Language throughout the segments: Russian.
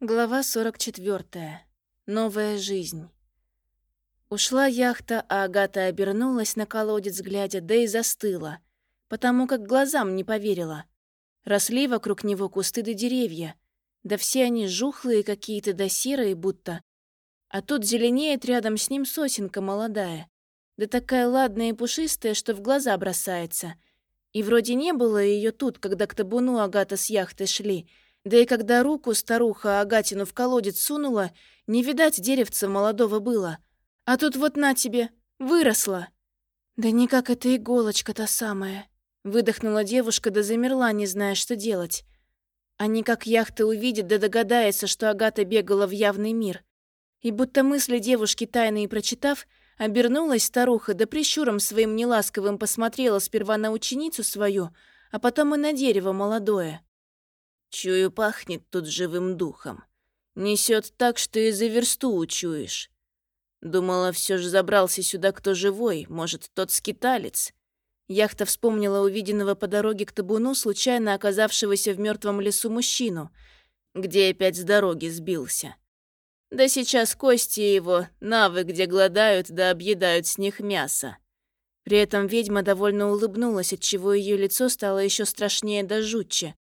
Глава 44. Новая жизнь. Ушла яхта, а Агата обернулась на колодец, глядя, да и застыла, потому как глазам не поверила. Росли вокруг него кусты да деревья, да все они жухлые какие-то да серые будто. А тут зеленеет рядом с ним сосенка молодая, да такая ладная и пушистая, что в глаза бросается. И вроде не было ее тут, когда к табуну Агата с яхты шли — да и когда руку старуха Агатину в колодец сунула, не видать деревца молодого было. А тут вот на тебе, выросла. Да никак эта иголочка та самая. Выдохнула девушка, да замерла, не зная, что делать. А никак яхта увидит, да догадается, что Агата бегала в явный мир. И будто мысли девушки тайные прочитав, обернулась старуха, да прищуром своим неласковым посмотрела сперва на ученицу свою, а потом и на дерево молодое. Чую, пахнет тут живым духом. Несет так, что и за версту учуешь. Думала, все же забрался сюда кто живой, может, тот скиталец. Яхта вспомнила увиденного по дороге к табуну, случайно оказавшегося в мертвом лесу мужчину, где опять с дороги сбился. Да сейчас кости его, навы, где гладают да объедают с них мясо. При этом ведьма довольно улыбнулась, отчего ее лицо стало еще страшнее да жутче.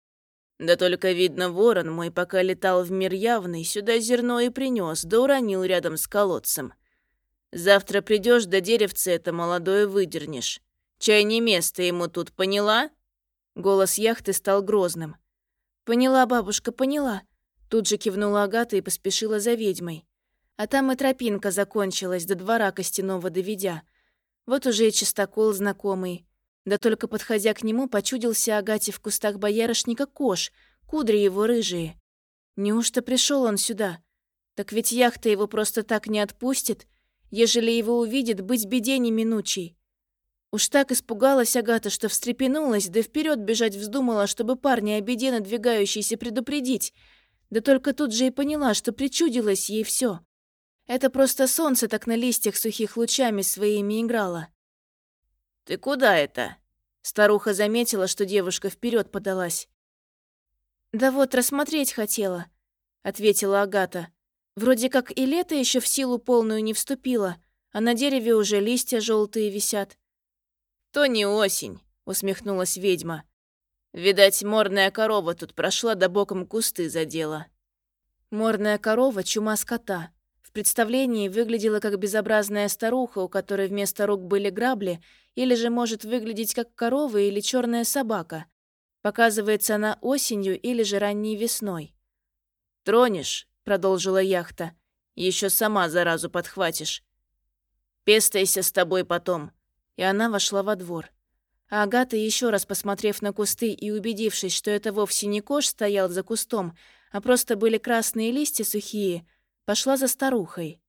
Да только, видно, ворон мой, пока летал в мир явный, сюда зерно и принес, да уронил рядом с колодцем. Завтра придешь, да деревце это молодое выдернешь. Чай не место ему тут, поняла?» Голос яхты стал грозным. «Поняла, бабушка, поняла». Тут же кивнула Агата и поспешила за ведьмой. А там и тропинка закончилась, до двора костяного доведя. Вот уже и чистокол знакомый. Да только подходя к нему, почудился Агате в кустах боярышника кош, кудри его рыжие. Неужто пришел он сюда? Так ведь яхта его просто так не отпустит, ежели его увидит, быть беде неминучей. Уж так испугалась Агата, что встрепенулась, да вперед бежать вздумала, чтобы парня о беде надвигающейся предупредить. Да только тут же и поняла, что причудилось ей все. Это просто солнце так на листьях сухих лучами своими играло. «Ты куда это?» Старуха заметила, что девушка вперед подалась. «Да вот, рассмотреть хотела», — ответила Агата. «Вроде как и лето еще в силу полную не вступило, а на дереве уже листья желтые висят». «То не осень», — усмехнулась ведьма. «Видать, морная корова тут прошла да боком кусты задела». Морная корова — чума скота представлении выглядела как безобразная старуха, у которой вместо рук были грабли, или же может выглядеть как корова или черная собака. Показывается она осенью или же ранней весной. «Тронешь», — продолжила яхта, — «еще сама заразу подхватишь. Пестайся с тобой потом». И она вошла во двор. А Агата, еще раз посмотрев на кусты и убедившись, что это вовсе не кош стоял за кустом, а просто были красные листья сухие, Пошла за старухой.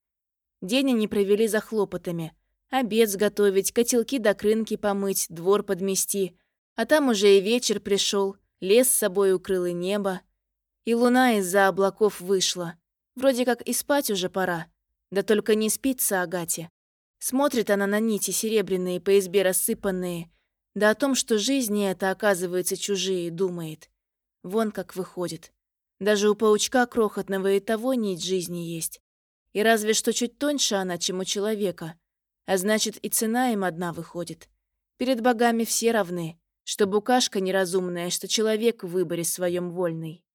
День они провели за хлопотами. Обед сготовить, котелки до крынки помыть, двор подмести. А там уже и вечер пришел, лес с собой укрыл и небо. И луна из-за облаков вышла. Вроде как и спать уже пора. Да только не спится Агате. Смотрит она на нити серебряные, по избе рассыпанные. Да о том, что жизни это, оказывается, чужие, думает. Вон как выходит. Даже у паучка крохотного и того нить жизни есть. И разве что чуть тоньше она, чем у человека. А значит, и цена им одна выходит. Перед богами все равны, что букашка неразумная, что человек в выборе своем вольный.